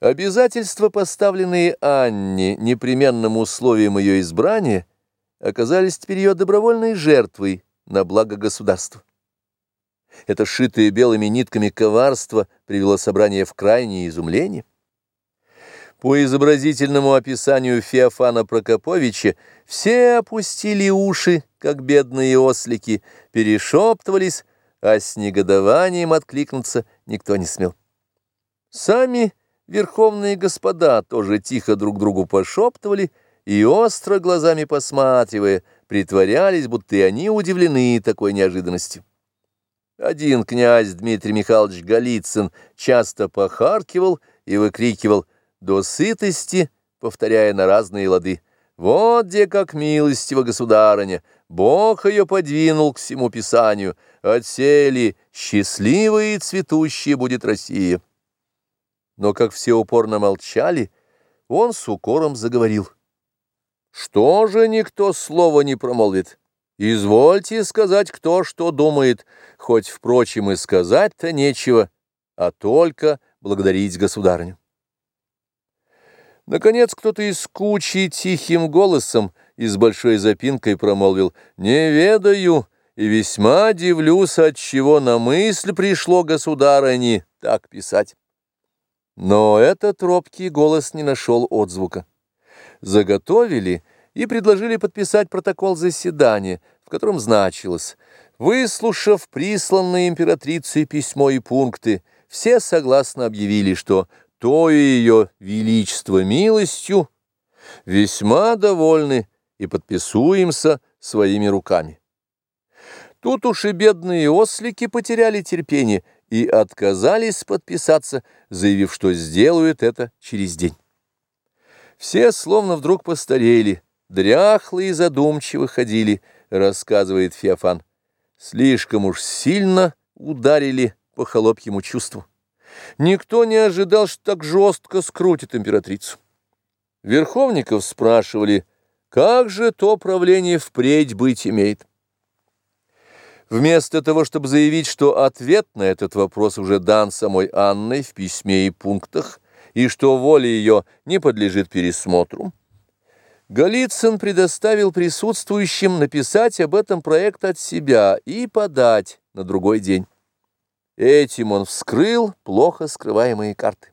Обязательства, поставленные Анне непременным условием ее избрания, оказались теперь ее добровольной жертвой на благо государства. Это шитое белыми нитками коварство привело собрание в крайнее изумление. По изобразительному описанию Феофана Прокоповича все опустили уши, как бедные ослики, перешептывались, а с негодованием откликнуться никто не смел. Сами Верховные господа тоже тихо друг другу пошептывали и, остро глазами посматривая, притворялись, будто и они удивлены такой неожиданностью. Один князь Дмитрий Михайлович Голицын часто похаркивал и выкрикивал «до сытости», повторяя на разные лады. «Вот где как милостиво государыня! Бог ее подвинул к всему писанию! Отсели, счастливая и цветущая будет Россия!» Но как все упорно молчали, он с укором заговорил. «Что же никто слова не промолвит? Извольте сказать, кто что думает, хоть, впрочем, и сказать-то нечего, а только благодарить государню». Наконец кто-то из кучи тихим голосом и с большой запинкой промолвил «Не ведаю и весьма дивлюсь, от чего на мысль пришло государыне так писать». Но этот робкий голос не нашел отзвука. Заготовили и предложили подписать протокол заседания, в котором значилось «Выслушав присланные императрицей письмо и пункты, все согласно объявили, что то ее величество милостью весьма довольны и подписуемся своими руками». Тут уж и бедные ослики потеряли терпение – и отказались подписаться, заявив, что сделают это через день. Все словно вдруг постарели, дряхлые и задумчиво ходили, рассказывает Феофан. Слишком уж сильно ударили по холопьему чувству. Никто не ожидал, что так жестко скрутит императрицу. Верховников спрашивали, как же то правление впредь быть имеет. Вместо того, чтобы заявить, что ответ на этот вопрос уже дан самой Анной в письме и пунктах, и что воля ее не подлежит пересмотру, Голицын предоставил присутствующим написать об этом проект от себя и подать на другой день. Этим он вскрыл плохо скрываемые карты.